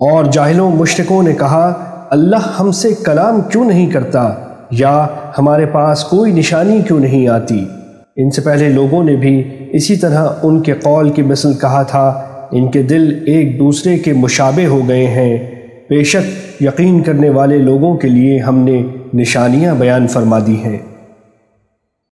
اور جاہلوں مشرکوں نے کہا، اللہ ہم سے کلام کیوں نہیں کرتا؟ یا ہمارے پاس کوئی نشانی کیوں نہیں آتی؟ ان سے پہلے لوگوں نے بھی اسی طرح ان کے قول کی مثل کہا تھا، ان کے دل ایک دوسرے کے مشابہ ہو گئے ہیں۔ بے شک یقین کرنے والے لوگوں کے لیے ہم نے نشانیاں بیان فرما دی ہیں۔